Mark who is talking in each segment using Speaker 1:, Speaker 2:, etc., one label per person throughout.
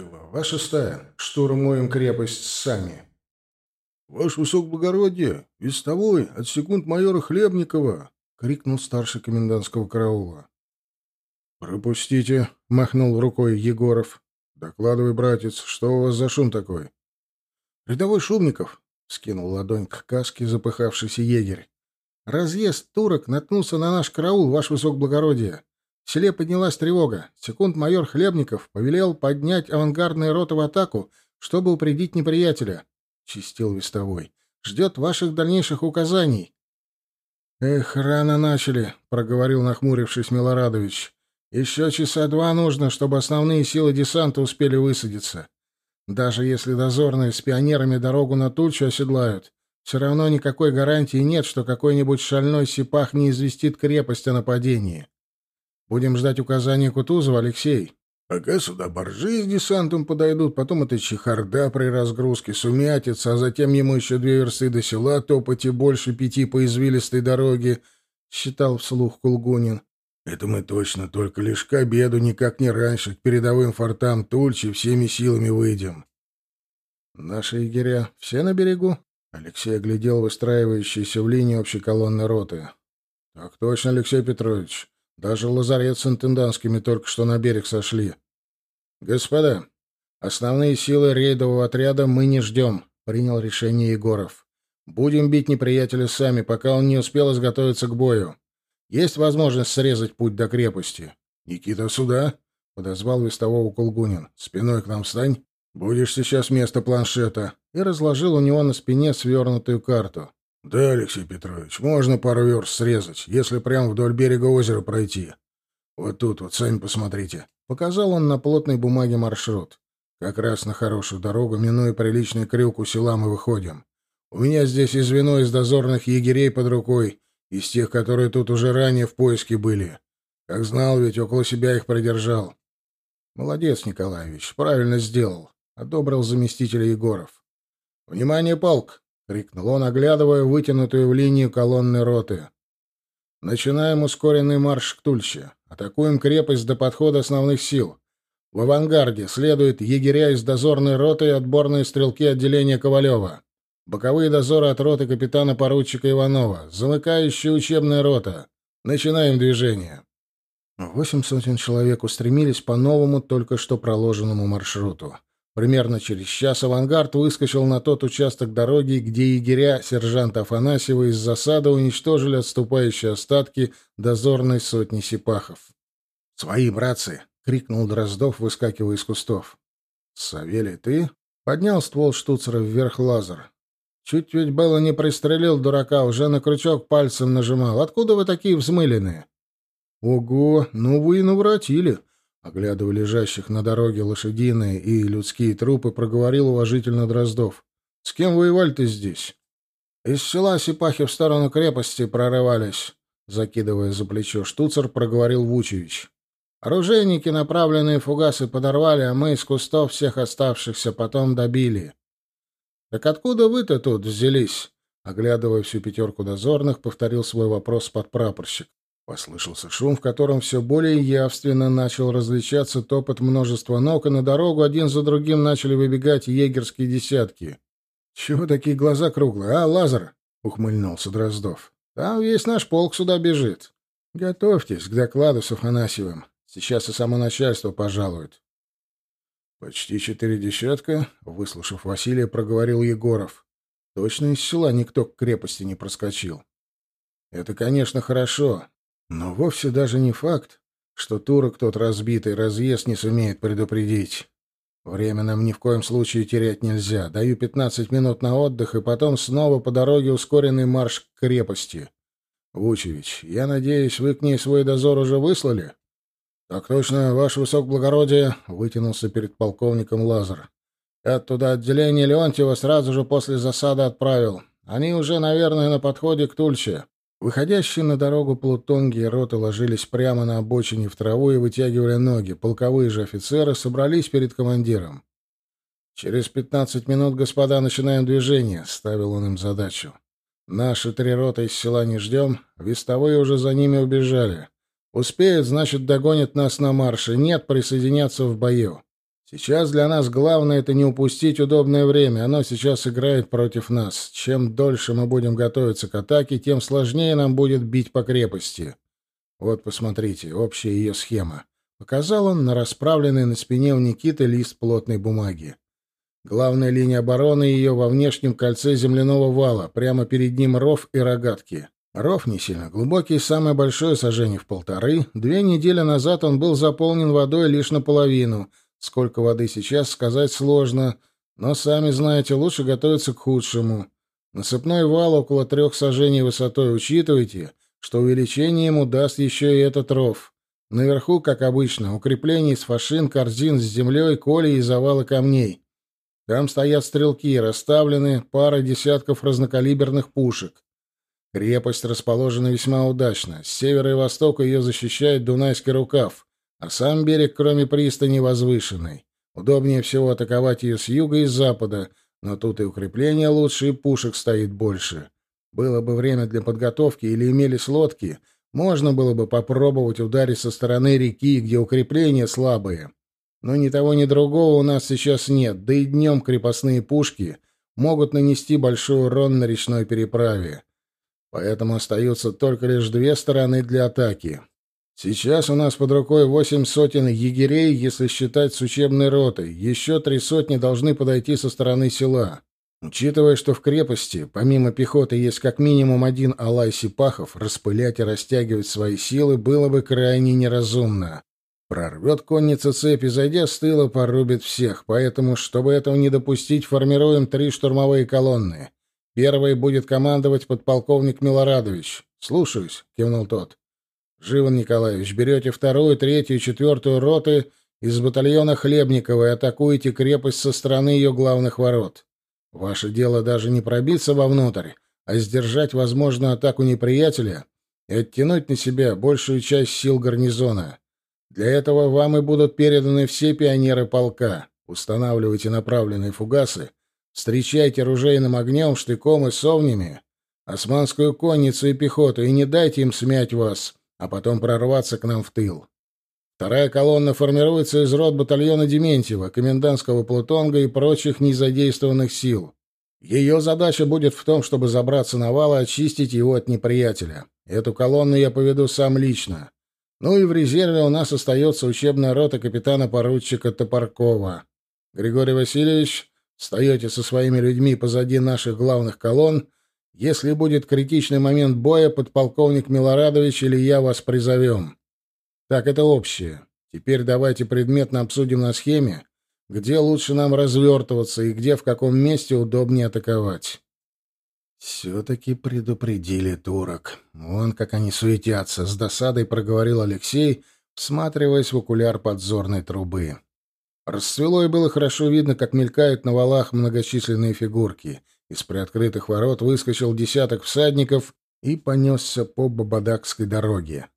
Speaker 1: Глава шестая. Штурмуем крепость сами.
Speaker 2: «Ваше высокоблагородие! Вестовой! От секунд майора Хлебникова!» — крикнул старший комендантского караула.
Speaker 1: «Пропустите!» — махнул рукой Егоров. «Докладывай, братец, что у вас за шум такой?»
Speaker 2: «Рядовой Шумников!» — скинул ладонь к каске запыхавшийся егерь. «Разъезд турок наткнулся на наш караул, ваше высокоблагородие. В селе поднялась тревога. Секунд-майор Хлебников повелел поднять авангардные роты в атаку, чтобы упредить неприятеля. Чистил вестовой. Ждет ваших дальнейших указаний. «Эх, рано начали», — проговорил, нахмурившись Милорадович. «Еще часа два нужно, чтобы основные силы десанта успели высадиться. Даже если дозорные с пионерами дорогу на Тульчу оседлают, все равно никакой гарантии нет, что какой-нибудь шальной сипах не известит крепость о нападении. Будем ждать указания Кутузова, Алексей.
Speaker 1: Пока сюда боржи с десантом подойдут, потом это чехарда при разгрузке, сумятица, а затем ему еще две версты до села топать и больше пяти по извилистой дороге, — считал вслух Кулгунин. Это мы точно только лишь к обеду, никак не раньше, к передовым фортам Тульчи всеми силами выйдем.
Speaker 2: Наши егеря все на берегу? Алексей оглядел выстраивающиеся в линию общей колонны роты.
Speaker 1: — Так точно, Алексей Петрович. Даже лазарет с интендантскими только что на берег сошли.
Speaker 2: Господа, основные силы рейдового отряда мы не ждем, принял решение Егоров. Будем бить неприятеля сами, пока он не успел изготовиться к бою. Есть возможность срезать путь до крепости.
Speaker 1: Никита, сюда, подозвал вестового Кулгунин. Спиной к нам встань. Будешь сейчас вместо планшета.
Speaker 2: И разложил у него на спине свернутую карту.
Speaker 1: Да, Алексей Петрович, можно пару верст срезать, если прямо вдоль берега озера пройти. Вот тут вот, сами посмотрите. Показал он на плотной бумаге маршрут. Как раз на хорошую дорогу, минуя приличный крюк у села, мы выходим. У меня здесь и звено из дозорных егерей под рукой, из тех, которые тут уже ранее в поиске были. Как знал, ведь около себя их продержал.
Speaker 2: Молодец, Николаевич, правильно сделал. Одобрил заместитель Егоров.
Speaker 1: Внимание, полк! Крикнул он, оглядывая вытянутую в линию колонны роты. Начинаем ускоренный марш к Тульче. Атакуем крепость до подхода основных сил. В авангарде следуют егеря из дозорной роты и отборные стрелки отделения Ковалева. Боковые дозоры от роты капитана-поручика Иванова. Замыкающая учебная рота. Начинаем движение.
Speaker 2: Восемь сотен человек устремились по новому, только что проложенному маршруту. Примерно через час авангард выскочил на тот участок дороги, где егеря сержанта Афанасьева из засады уничтожили отступающие остатки дозорной сотни сипахов.
Speaker 1: «Свои, братцы!» — крикнул Дроздов, выскакивая из кустов.
Speaker 2: «Савелий, ты?» — поднял ствол штуцера вверх лазер. «Чуть ведь было не пристрелил дурака, уже на крючок пальцем нажимал. Откуда вы такие взмыленные?»
Speaker 1: «Ого, ну вы и навратили!» Оглядывая лежащих на дороге лошадиные и людские трупы, проговорил уважительно Дроздов. — С кем воевали-то здесь?
Speaker 2: — Из села Сипахи в сторону крепости прорывались, — закидывая за плечо штуцер, проговорил Вучевич. — Оружейники направленные фугасы подорвали, а мы из кустов всех оставшихся потом добили. — Так откуда вы-то тут взялись? Оглядывая всю пятерку дозорных, повторил свой вопрос подпрапорщик.
Speaker 1: Послышался шум, в котором все более явственно начал различаться топот множества ног, и на дорогу один за другим начали выбегать егерские десятки. — Чего такие глаза круглые, а, Лазар? — ухмыльнулся Дроздов. — Там весь наш полк сюда бежит. Готовьтесь к докладу с Афанасьевым. Сейчас и само начальство пожалует. — Почти четыре десятка, — выслушав Василия, проговорил Егоров. — Точно из села никто к крепости не проскочил. — Это, конечно, хорошо, но вовсе даже не факт, что турок тот разбитый разъезд не сумеет предупредить. Время нам ни в коем случае терять нельзя. Даю пятнадцать минут на отдых, и потом снова по дороге ускоренный марш к крепости. Вучевич, я надеюсь, вы к ней свой дозор уже выслали? — Так точно, ваше высокоблагородие, — вытянулся перед полковником Лазар. — Я туда отделение Леонтьева сразу же после засады отправил. Они уже, наверное, на подходе к Тульче. Выходящие на дорогу плутонги и роты ложились прямо на обочине в траву и вытягивали ноги. Полковые же офицеры собрались перед командиром. «Через пятнадцать минут, господа, начинаем движение», — ставил он им задачу. «Наши три роты из села не ждем, вестовые уже за ними убежали. Успеют, значит, догонят нас на марше. Нет, присоединяться в бою. Сейчас для нас главное — это не упустить удобное время. Оно сейчас играет против нас. Чем дольше мы будем готовиться к атаке, тем сложнее нам будет бить по крепости. Вот, посмотрите, общая ее схема. Показал он на расправленный на спине у Никиты лист плотной бумаги. Главная линия обороны ее во внешнем кольце земляного вала, прямо перед ним ров и рогатки. Ров не сильно глубокий, самое большое сожжение в полторы. Две недели назад он был заполнен водой лишь наполовину — Сколько воды сейчас, сказать сложно, но, сами знаете, лучше готовиться к худшему. Насыпной вал около трех сажений высотой учитывайте, что увеличение ему даст еще и этот ров. Наверху, как обычно, укрепление из фашин, корзин с землей, колей и завалы камней. Там стоят стрелки, расставлены пара десятков разнокалиберных пушек. Крепость расположена весьма удачно. С севера и востока ее защищает Дунайский рукав. А сам берег, кроме пристани, возвышенный. Удобнее всего атаковать ее с юга и с запада, но тут и укрепления лучше, и пушек стоит больше. Было бы время для подготовки или имелись лодки, можно было бы попробовать ударить со стороны реки, где укрепления слабые. Но ни того, ни другого у нас сейчас нет, да и днем крепостные пушки могут нанести большой урон на речной переправе. Поэтому остаются только лишь две стороны для атаки. Сейчас у нас под рукой восемь сотен егерей, если считать с учебной ротой. Еще три сотни должны подойти со стороны села. Учитывая, что в крепости, помимо пехоты, есть как минимум один алай сипахов, распылять и растягивать свои силы было бы крайне неразумно. Прорвет конница цепи, зайдя с тыла, порубит всех. Поэтому, чтобы этого не допустить, формируем три штурмовые колонны. Первой будет командовать подполковник Милорадович. «Слушаюсь», — кивнул тот. Живан Николаевич, берете вторую, третью четвертую роты из батальона Хлебникова и атакуете крепость со стороны ее главных ворот. Ваше дело даже не пробиться вовнутрь, а сдержать возможную атаку неприятеля и оттянуть на себя большую часть сил гарнизона. Для этого вам и будут переданы все пионеры полка. Устанавливайте направленные фугасы, встречайте ружейным огнем, штыком и совнями, османскую конницу и пехоту, и не дайте им смять вас, а потом прорваться к нам в тыл. Вторая колонна формируется из рот батальона Дементьева, комендантского плутонга и прочих незадействованных сил. Ее задача будет в том, чтобы забраться на вал и очистить его от неприятеля. Эту колонну я поведу сам лично. Ну и в резерве у нас остается учебная рота капитана-поручика Топоркова. Григорий Васильевич, встаете со своими людьми позади наших главных колонн если будет критичный момент боя, подполковник Милорадович или я вас призовем. Так, это общее. Теперь давайте предметно обсудим на схеме, где лучше нам развертываться и где в каком месте удобнее атаковать. «Все-таки предупредили турок. Вон как они суетятся», — с досадой проговорил Алексей, всматриваясь в окуляр подзорной трубы. Расцвело и было хорошо видно, как мелькают на валах многочисленные фигурки. Из приоткрытых ворот выскочил десяток всадников и понесся по Бабадакской дороге.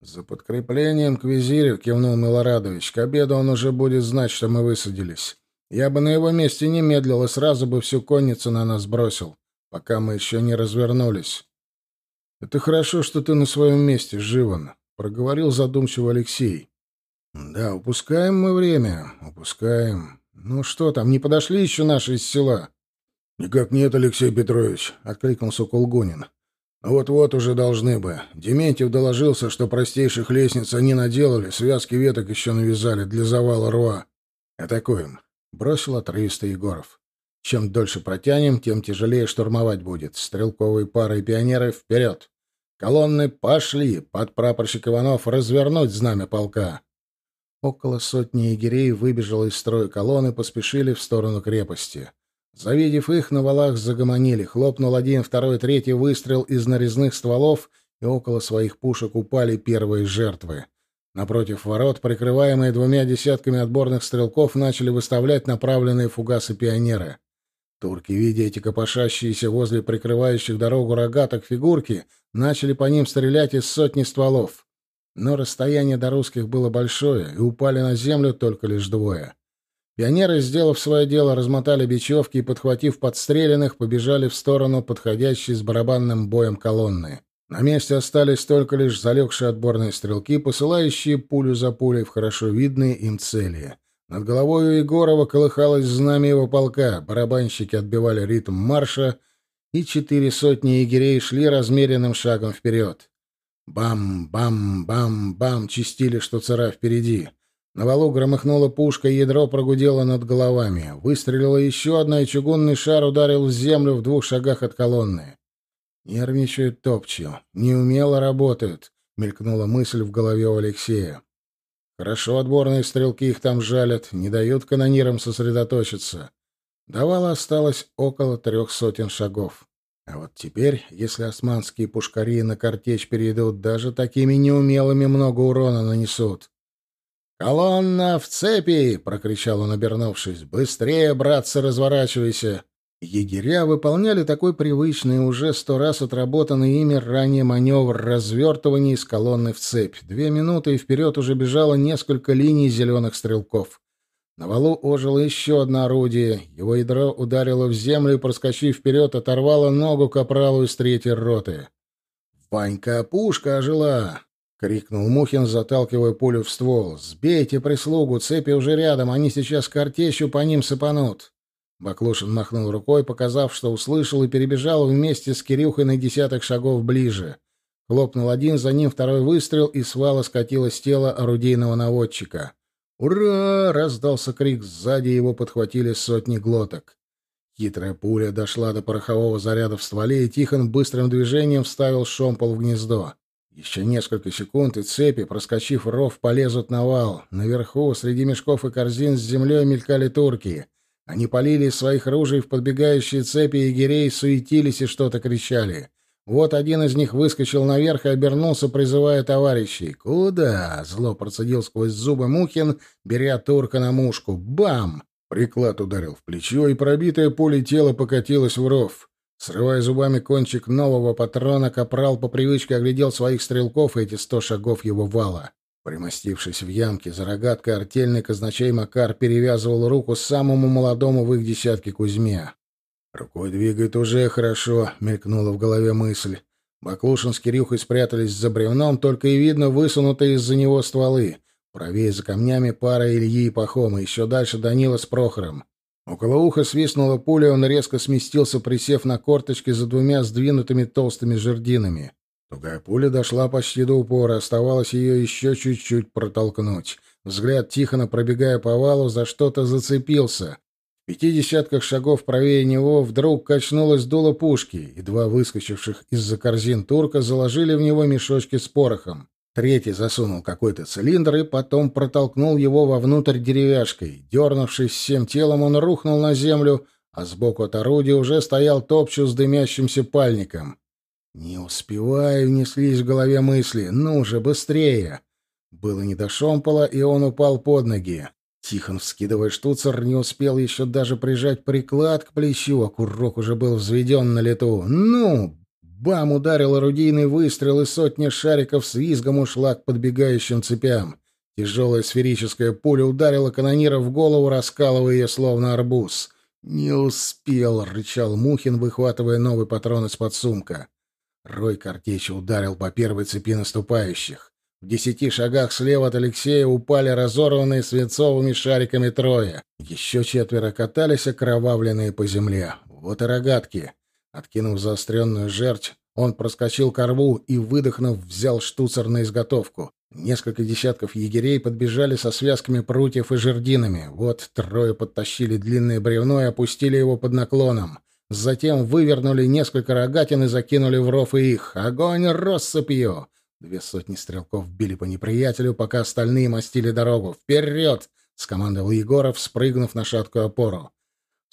Speaker 1: «За подкреплением к визирю», — кивнул Милорадович. «К обеду он уже будет знать, что мы высадились. Я бы на его месте не медлил и сразу бы всю конницу на нас бросил, пока мы еще не развернулись». «Это хорошо, что ты на своем месте, Живан», — проговорил задумчиво Алексей. «Да, упускаем мы время, упускаем. Ну что там, не подошли еще наши из села?» «Никак нет, Алексей Петрович», — откликнулся Колгунин. «Вот-вот уже должны бы. Дементьев доложился, что простейших лестниц они наделали, связки веток еще навязали для завала рва. Атакуем», — бросил отрывисто Егоров. «Чем дольше протянем, тем тяжелее штурмовать будет. Стрелковые пары и пионеры вперед! Колонны пошли! Под прапорщик Иванов развернуть знамя полка!» Около сотни егерей выбежало из строя колонны, поспешили в сторону крепости. Завидев их, на валах загомонили. Хлопнул один, второй, третий выстрел из нарезных стволов, и около своих пушек упали первые жертвы. Напротив ворот, прикрываемые двумя десятками отборных стрелков, начали выставлять направленные фугасы пионеры. Турки, видя эти копошащиеся возле прикрывающих дорогу рогаток фигурки, начали по ним стрелять из сотни стволов. Но расстояние до русских было большое, и упали на землю только лишь двое. Пионеры, сделав свое дело, размотали бечевки и, подхватив подстреленных, побежали в сторону подходящей с барабанным боем колонны. На месте остались только лишь залегшие отборные стрелки, посылающие пулю за пулей в хорошо видные им цели. Над головой у Егорова колыхалось знамя его полка, барабанщики отбивали ритм марша, и четыре сотни егерей шли размеренным шагом вперед. Бам-бам-бам-бам чистили, что цара впереди. На валу громыхнула пушка, ядро прогудело над головами. Выстрелила еще одна, и чугунный шар ударил в землю в двух шагах от колонны. Нервничают топчу, неумело работают, мелькнула мысль в голове у Алексея. Хорошо отборные стрелки их там жалят, не дают канонирам сосредоточиться. Давало осталось около трех сотен шагов. А вот теперь, если османские пушкари на картечь перейдут, даже такими неумелыми много урона нанесут. «Колонна в цепи!» — прокричал он, обернувшись. «Быстрее, братцы, разворачивайся!» Егеря выполняли такой привычный, уже сто раз отработанный ими ранее маневр развертывания из колонны в цепь. Две минуты, и вперед уже бежало несколько линий зеленых стрелков. На валу ожило еще одно орудие. Его ядро ударило в землю и, проскочив вперед, оторвало ногу капралу из третьей роты. «Ванька, пушка ожила!» — крикнул Мухин, заталкивая пулю в ствол. «Сбейте прислугу, цепи уже рядом, они сейчас картечью по ним сыпанут». Баклушин махнул рукой, показав, что услышал, и перебежал вместе с Кирюхой на десяток шагов ближе. Хлопнул один, за ним второй выстрел, и с вала скатилось тело орудийного наводчика. «Ура!» — раздался крик, сзади его подхватили сотни глоток. Хитрая пуля дошла до порохового заряда в стволе, и Тихон быстрым движением вставил шомпол в гнездо. Еще несколько секунд, и цепи, проскочив ров, полезут на вал. Наверху, среди мешков и корзин с землей, мелькали турки. Они полили из своих ружей в подбегающие цепи егерей, суетились и что-то кричали. Вот один из них выскочил наверх и обернулся, призывая товарищей. «Куда?» — зло процедил сквозь зубы Мухин, беря турка на мушку. «Бам!» Приклад ударил в плечо, и пробитое поле тело покатилось в ров. Срывая зубами кончик нового патрона, капрал по привычке оглядел своих стрелков и эти сто шагов его вала. Примостившись в ямке за рогаткой, артельный казначей Макар перевязывал руку самому молодому в их десятке Кузьме. «Рукой двигает уже хорошо», — мелькнула в голове мысль. Баклушин с Кирюхой спрятались за бревном, только и видно высунутые из-за него стволы. Правее за камнями пара Ильи и Пахома, еще дальше Данила с Прохором. Около уха свистнула пуля, он резко сместился, присев на корточки за двумя сдвинутыми толстыми жердинами. Тугая пуля дошла почти до упора, оставалось ее еще чуть-чуть протолкнуть. Взгляд Тихона, пробегая по валу, за что-то зацепился. В пяти десятках шагов правее него вдруг качнулось дуло пушки, и два выскочивших из-за корзин турка заложили в него мешочки с порохом. Третий засунул какой-то цилиндр и потом протолкнул его вовнутрь деревяшкой. Дернувшись всем телом, он рухнул на землю, а сбоку от орудия уже стоял топчу с дымящимся пальником. «Не успеваю», — неслись в голове мысли. «Ну же, быстрее!» Было не до шомпола, и он упал под ноги. Тихон, вскидывая штуцер, не успел еще даже прижать приклад к плечу, а курок уже был взведен на лету. «Ну!» Бам! Ударил орудийный выстрел, и сотня шариков с визгом ушла к подбегающим цепям. Тяжелая сферическая пуля ударила канонира в голову, раскалывая ее словно арбуз. «Не успел!» — рычал Мухин, выхватывая новый патрон из-под сумка. Рой картечи ударил по первой цепи наступающих. В десяти шагах слева от Алексея упали разорванные свинцовыми шариками трое. Еще четверо катались окровавленные по земле. Вот и рогатки. Откинув заостренную жерть, он проскочил к рву и, выдохнув, взял штуцер на изготовку. Несколько десятков егерей подбежали со связками прутьев и жердинами. Вот трое подтащили длинное бревно и опустили его под наклоном. Затем вывернули несколько рогатин и закинули в ров и их. Огонь россыпью! Две сотни стрелков били по неприятелю, пока остальные мастили дорогу. «Вперед!» — скомандовал Егоров, спрыгнув на шаткую опору.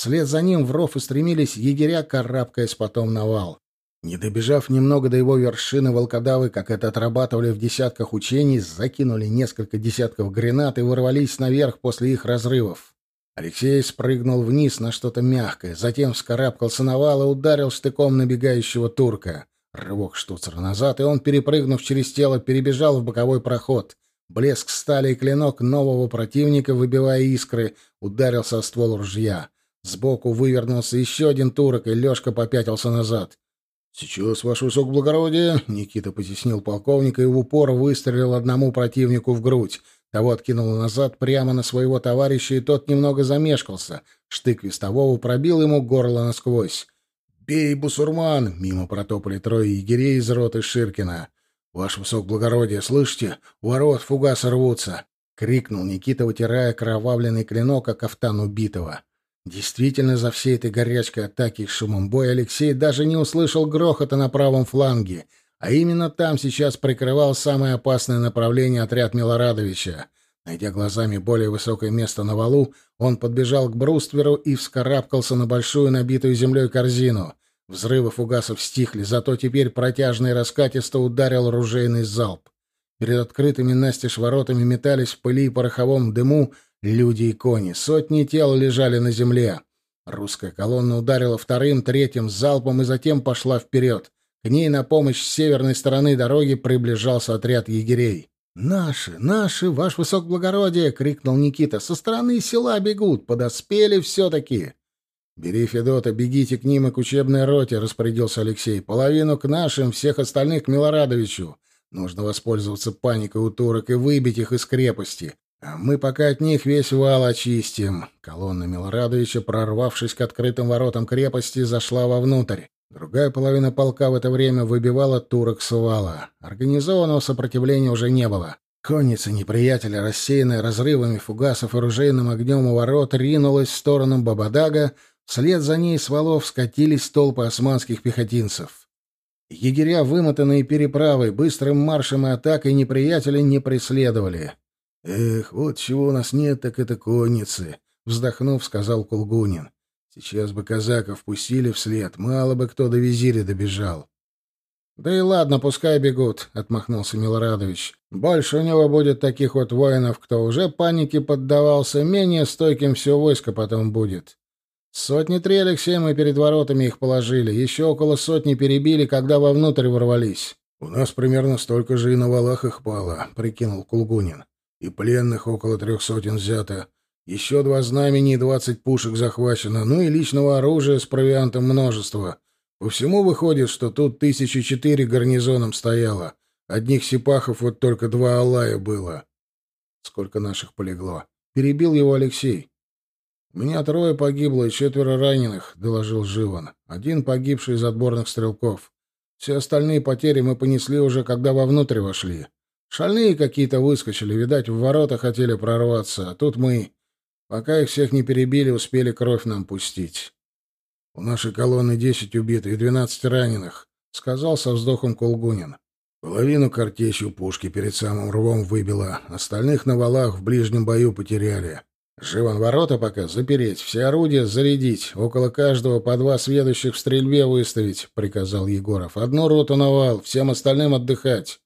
Speaker 1: Вслед за ним в ров устремились егеря, карабкаясь потом на вал. Не добежав немного до его вершины, волкодавы, как это отрабатывали в десятках учений, закинули несколько десятков гранат и ворвались наверх после их разрывов. Алексей спрыгнул вниз на что-то мягкое, затем вскарабкался на вал и ударил штыком набегающего турка. Рывок штуцера назад, и он, перепрыгнув через тело, перебежал в боковой проход. Блеск стали и клинок нового противника, выбивая искры, ударился о ствол ружья. Сбоку вывернулся еще один турок, и Лешка попятился назад. «Сейчас, ваше высокоблагородие!» — Никита потеснил полковника и в упор выстрелил одному противнику в грудь. Того откинул назад прямо на своего товарища, и тот немного замешкался. Штык вестового пробил ему горло насквозь. «Бей, бусурман!» — мимо протопали трое егерей из роты Ширкина. «Ваше высокоблагородие, слышите? Ворот фугаса рвутся!» — крикнул Никита, вытирая кровавленный клинок о кафтан убитого. Действительно, за всей этой горячкой атаки и шумом боя Алексей даже не услышал грохота на правом фланге, а именно там сейчас прикрывал самое опасное направление отряд Милорадовича. Найдя глазами более высокое место на валу, он подбежал к брустверу и вскарабкался на большую набитую землей корзину. Взрывы фугасов стихли, зато теперь протяжно и раскатисто ударил ружейный залп. Перед открытыми настежь воротами метались в пыли и пороховом дыму люди и кони. Сотни тел лежали на земле. Русская колонна ударила вторым, третьим залпом и затем пошла вперед. К ней на помощь с северной стороны дороги приближался отряд егерей. «Наши, наши, ваш высокоблагородие!» — крикнул Никита. «Со стороны села бегут, подоспели все-таки!» «Бери Федота, бегите к ним и к учебной роте», — распорядился Алексей. «Половину к нашим, всех остальных к Милорадовичу. Нужно воспользоваться паникой у турок и выбить их из крепости. А мы пока от них весь вал очистим». Колонна Милорадовича, прорвавшись к открытым воротам крепости, зашла вовнутрь. Другая половина полка в это время выбивала турок с вала. Организованного сопротивления уже не было. Конница неприятеля, рассеянная разрывами фугасов и ружейным огнем у ворот, ринулась в сторону Бабадага, Вслед за ней с валов скатились толпы османских пехотинцев. Егеря, вымотанные переправой, быстрым маршем и атакой неприятеля не преследовали. «Эх, вот чего у нас нет, так это конницы», — вздохнув, сказал Кулгунин. «Сейчас бы казаков пустили вслед, мало бы кто до визиря добежал». «Да и ладно, пускай бегут», — отмахнулся Милорадович. «Больше у него будет таких вот воинов, кто уже панике поддавался, менее стойким все войско потом будет. Сотни три, Алексей, мы перед воротами их положили. Еще около сотни перебили, когда вовнутрь ворвались. — У нас примерно столько же и на валах их пало, — прикинул Кулгунин. — И пленных около трех сотен взято. Еще два знамени и двадцать пушек захвачено, ну и личного оружия с провиантом множество. По всему выходит, что тут тысячи четыре гарнизоном стояло. Одних сипахов вот только два алая было. Сколько наших полегло? Перебил его Алексей. «У меня трое погибло и четверо раненых», — доложил Живан. «Один погибший из отборных стрелков. Все остальные потери мы понесли уже, когда вовнутрь вошли. Шальные какие-то выскочили, видать, в ворота хотели прорваться, а тут мы, пока их всех не перебили, успели кровь нам пустить. У нашей колонны десять убитых и двенадцать раненых», — сказал со вздохом Колгунин. Половину картечью пушки перед самым рвом выбило, остальных на валах в ближнем бою потеряли. Живан ворота пока запереть, все орудия зарядить, около каждого по два сведущих в стрельбе выставить, — приказал Егоров. Одну роту на вал, всем остальным отдыхать.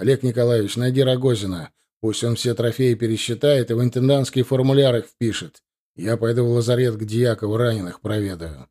Speaker 1: Олег Николаевич, найди Рогозина. Пусть он все трофеи пересчитает и в интендантский формуляр их впишет. Я пойду в лазарет к Дьякову раненых проведаю.